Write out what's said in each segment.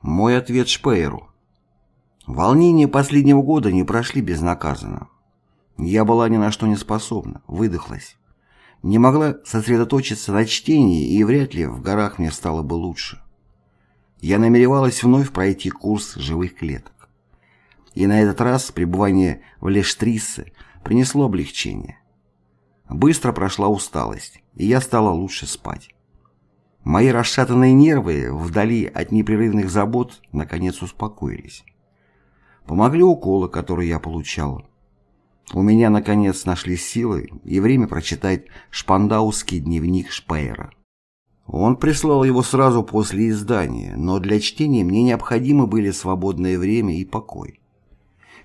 Мой ответ Шпееру. Волнения последнего года не прошли безнаказанно. Я была ни на что не способна, выдохлась. Не могла сосредоточиться на чтении, и вряд ли в горах мне стало бы лучше. Я намеревалась вновь пройти курс живых клеток. И на этот раз пребывание в Лештриссе принесло облегчение. Быстро прошла усталость, и я стала лучше спать. Мои расшатанные нервы, вдали от непрерывных забот, наконец успокоились. Помогли уколы, которые я получала. У меня, наконец, нашлись силы и время прочитать шпандаусский дневник Шпеера. Он прислал его сразу после издания, но для чтения мне необходимы были свободное время и покой.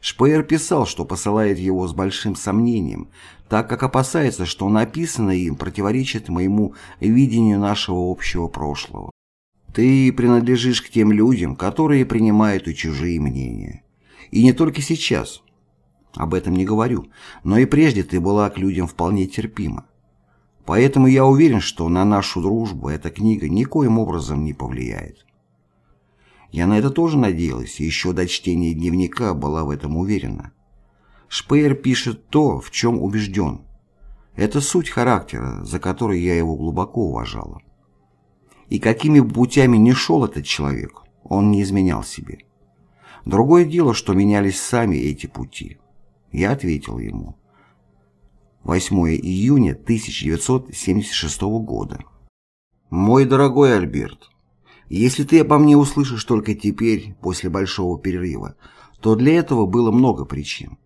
Шпеер писал, что посылает его с большим сомнением, так как опасается, что написанное им противоречит моему видению нашего общего прошлого. Ты принадлежишь к тем людям, которые принимают и чужие мнения. И не только сейчас. Об этом не говорю, но и прежде ты была к людям вполне терпима. Поэтому я уверен, что на нашу дружбу эта книга никоим образом не повлияет. Я на это тоже надеялась, и еще до чтения дневника была в этом уверена. Шпеер пишет то, в чем убежден. Это суть характера, за который я его глубоко уважала. И какими путями ни шел этот человек, он не изменял себе. Другое дело, что менялись сами эти пути. Я ответил ему. 8 июня 1976 года. Мой дорогой Альберт, если ты обо мне услышишь только теперь, после большого перерыва, то для этого было много причин.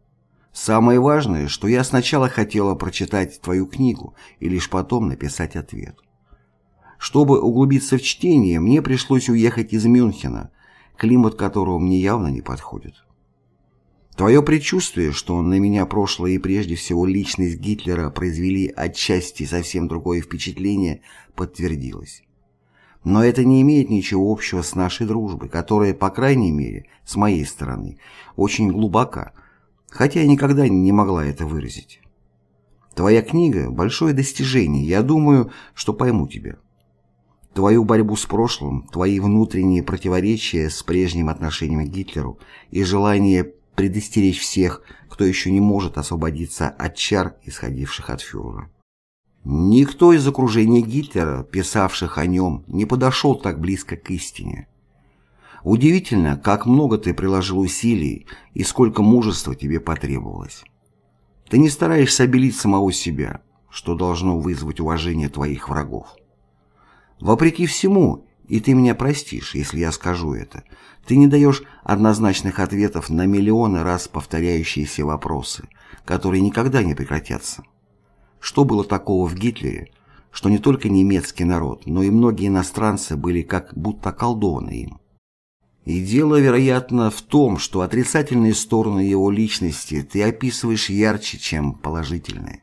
Самое важное, что я сначала хотела прочитать твою книгу и лишь потом написать ответ. Чтобы углубиться в чтение, мне пришлось уехать из Мюнхена, климат которого мне явно не подходит. Твое предчувствие, что на меня прошлое и прежде всего личность Гитлера произвели отчасти совсем другое впечатление, подтвердилось. Но это не имеет ничего общего с нашей дружбой, которая, по крайней мере, с моей стороны, очень глубока, хотя я никогда не могла это выразить. Твоя книга – большое достижение, я думаю, что пойму тебя. Твою борьбу с прошлым, твои внутренние противоречия с прежним отношением к Гитлеру и желание предостеречь всех, кто еще не может освободиться от чар, исходивших от фюрера. Никто из окружения Гитлера, писавших о нем, не подошел так близко к истине. Удивительно, как много ты приложил усилий и сколько мужества тебе потребовалось. Ты не стараешься обелить самого себя, что должно вызвать уважение твоих врагов. Вопреки всему, и ты меня простишь, если я скажу это, ты не даешь однозначных ответов на миллионы раз повторяющиеся вопросы, которые никогда не прекратятся. Что было такого в Гитлере, что не только немецкий народ, но и многие иностранцы были как будто околдованы им? И дело, вероятно, в том, что отрицательные стороны его личности ты описываешь ярче, чем положительные.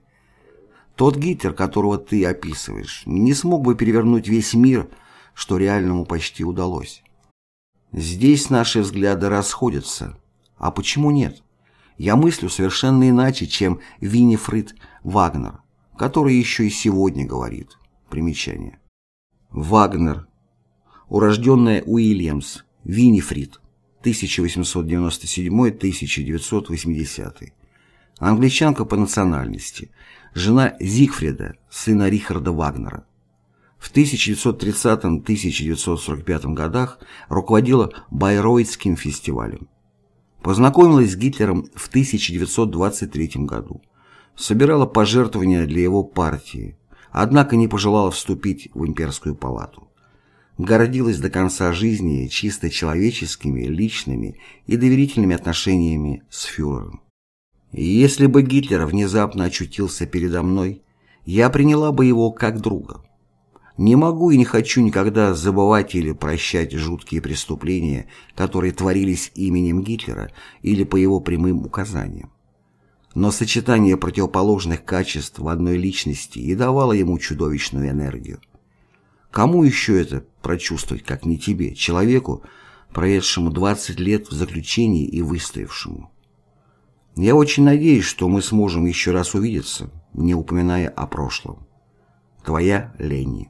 Тот Гитлер, которого ты описываешь, не смог бы перевернуть весь мир, что реальному почти удалось. Здесь наши взгляды расходятся. А почему нет? Я мыслю совершенно иначе, чем Виннифрид Вагнер который еще и сегодня говорит. Примечание. Вагнер. Урожденная Уильямс. Винифрид. 1897-1980. Англичанка по национальности. Жена Зигфрида, сына Рихарда Вагнера. В 1930-1945 годах руководила Байроидским фестивалем. Познакомилась с Гитлером в 1923 году собирала пожертвования для его партии, однако не пожелала вступить в имперскую палату. Гордилась до конца жизни чисто человеческими, личными и доверительными отношениями с фюрером. если бы Гитлер внезапно очутился передо мной, я приняла бы его как друга. Не могу и не хочу никогда забывать или прощать жуткие преступления, которые творились именем Гитлера или по его прямым указаниям. Но сочетание противоположных качеств в одной личности и давало ему чудовищную энергию. Кому еще это прочувствовать, как не тебе, человеку, проведшему 20 лет в заключении и выстоявшему? Я очень надеюсь, что мы сможем еще раз увидеться, не упоминая о прошлом. Твоя Ленни.